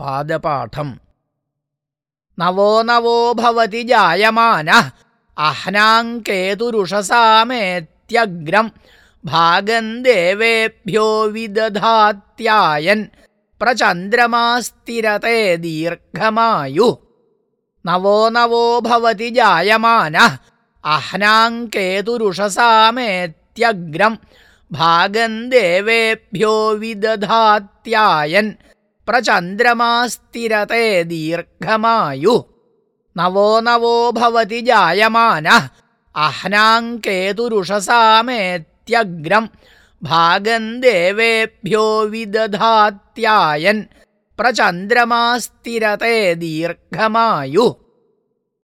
पादपाठम्। नवो नवो भवति जायमानः। अह्नाङ्केतुरुषसामेत्यग्रम्। भागम् देवेभ्यो विदधात्यायन्। प्रचन्द्रमास्तिरते दीर्घमायुः। नवो नवो भवति जायमानः। अह्नाङ्केतुरुषसामेत्यग्रम्। भागम् देवेभ्यो विदधात्यायन् प्रचन्द्रमास्तिरते दीर्घमायुः। नवो नवो भवति जायमानः। अह्नाङ्केतुरुषसामेत्यग्रम् भागम् देवेभ्यो विदधात्यायन्। प्रचन्द्रमास्तिरते दीर्घमायुः